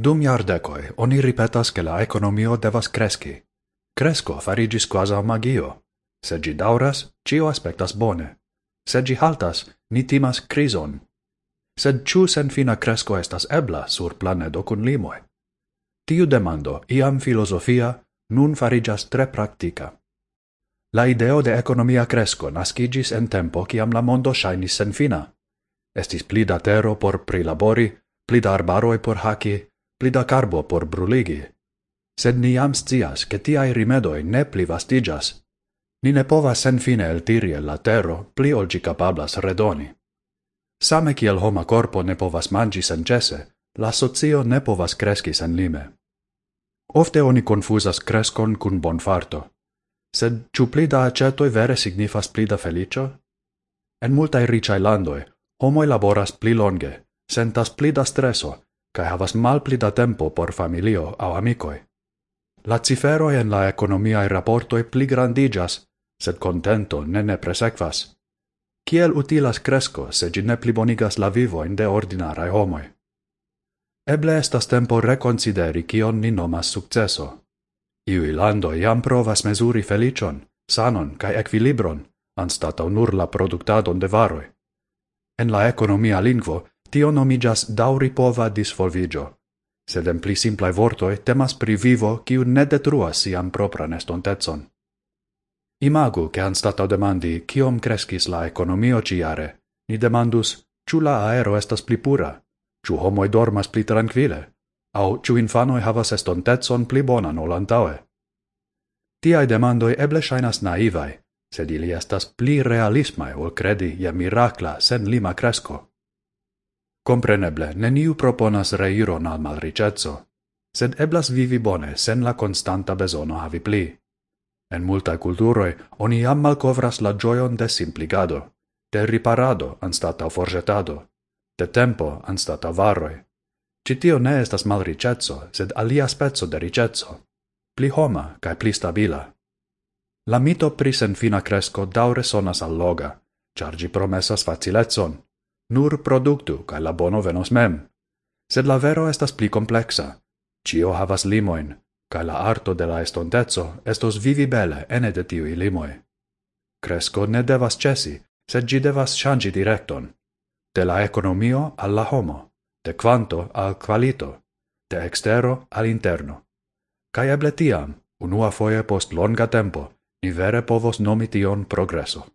Dum iardecoi oni ripetas che la economio devas cresci. Cresco farigis quasi magio. Se gi dauras, cio aspectas bone. Se gi haltas, ni timas crison. Sed ciu sen fina cresco estas ebla sur planedo cun limoi? Tiu demando, iam filosofia, nun farigas tre practica. La ideo de economia cresco nascigis en tempo ciam la mondo shainis sen fina. Estis pli da tero por prilabori, pli da arbaroi por haci, pli da carbo por bruligi. Sed ni jam scias, che tiai rimedoi ne pli vastigas. Ni ne povas sen fine el tiri el la tero, pli olgi capablas redoni. Same kiel homa corpo ne povas mangi sen cese, la socio ne povas cresci sen lime. Ofte oni confusas crescon cun bonfarto. Sed ciu pli da acetoi vere signifas pli da felicio? En multae ricai landoi, homoi laboras pli longe, sentas pli da streso, cae havas malpli da tempo por familio au amicoi. La ciferoi en la economiae raportoi pli grandigas, sed contento ne ne presequas. Kiel utilas cresco se gi ne plibonigas la vivoin de ordinarae homoi? Eble estas tempo reconsideri kion ni nomas successo. Iui lando jam provas mesuri felicion, sanon cae equilibron, anstatau nur la productadon de varoi. En la economia lingvo Tio nomigas dauripova disvolvigio. Sed en pli simplai vortoi temas pri vivo kiu ne detruas siam propran estontecon. Imagu che anstatau demandi kiom crescis la economio ciare, ni demandus, ciu la aero estas pli pura, ciu homoi dormas pli tranquille, au ciu infanoi havas estontetson pli bonan ol antaue. Tiai demandoi eble shainas naivai, sed ili estas pli realismai ol credi ja miracla sen lima cresco. Compreneble, neniu proponas reiron al malricezzo, sed eblas vivi bone sen la constanta besono havi pli. En multae culturoi, oni jam malcovras la gioion de simpligado, de riparado anstata forgetado, de tempo anstata varoi. Citio ne estas malricezzo, sed alia spezzo de ricezzo, pli homa cae pli stabila. La mito en fina cresco daure sonas alloga, char gi promesas facilezzon, nur productu kaj la bono venos mem. Sed la vero estas pli complexa. Cio havas limoin, kaj la arto de la estontezo estos vivi bele ene de tiui limoi. Cresco ne devas cesi, sed gi devas changi directon. De la economio al la homo, de quanto al qualito, de extero al interno. Cae eble tiam, unua foie post longa tempo, ni vere povos nomi tion progresso.